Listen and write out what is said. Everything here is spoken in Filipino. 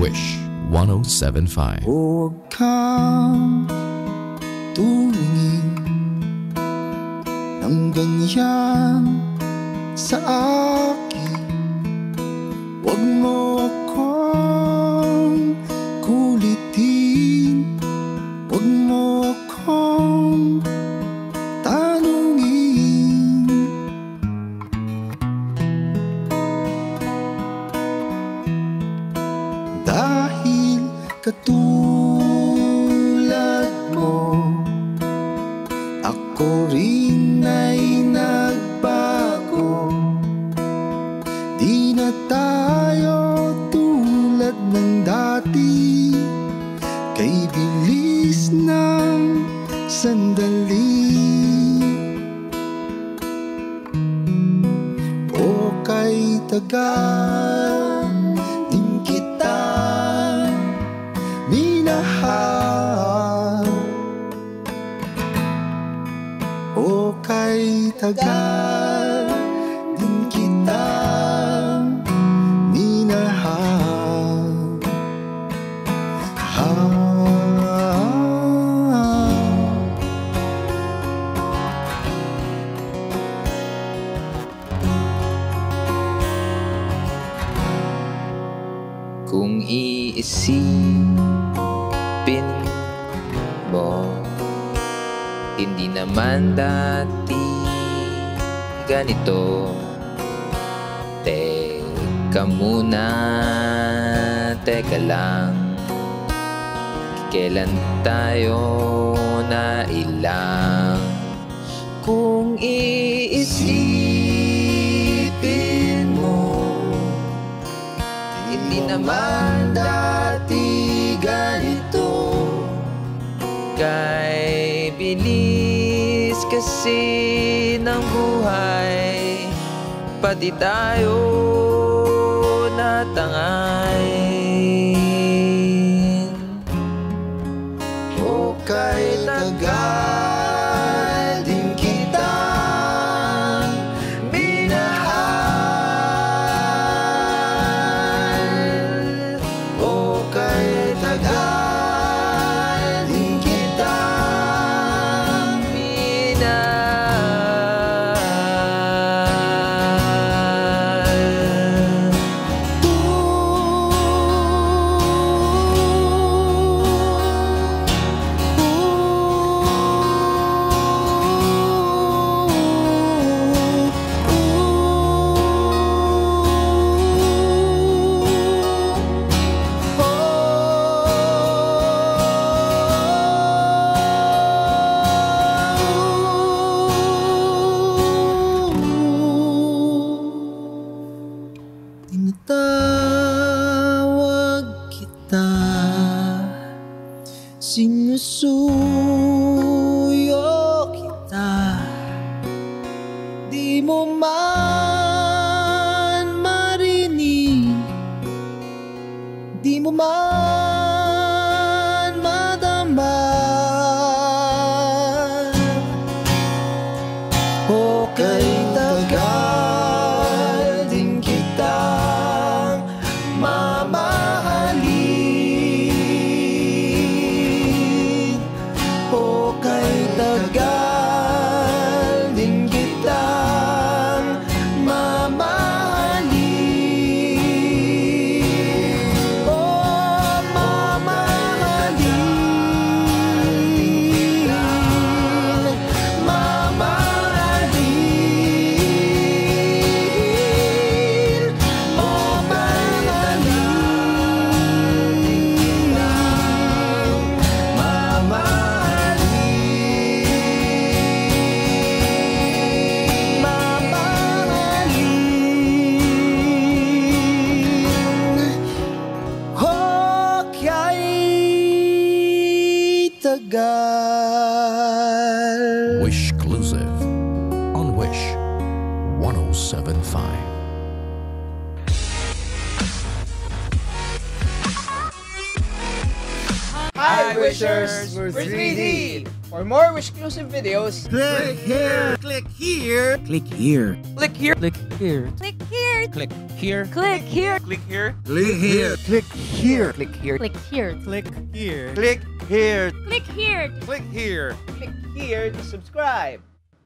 Wish 1075. Huwag kang tumingin ng ganyan sa akin katulad mo Ako rin ay nagbago. Di na tayo tulad ng dati. Kay bilis ng sandali. O kay tagal tagal din kita minahal ah. Kung iisipin mo Hindi naman dati ganito. Teka muna, teka lang. Kailan tayo na ilang Kung iisipin mo hindi naman dati ganito. Kay bilis kasi buhay Pati tayo natangayin O kay tagal Tinatawag kita. Sinusuyo kita. Di mo man Exclusive on Wish 1075. Hi Wishers! We're 3D! For more Wish-exclusive videos, Click here. Click here. Click here. click here. Click here. Click here here. Click here. Click here. Click here. Click here. Click here. Click here. Click here. Click here. Click here. Click here. Click here. Click here to subscribe.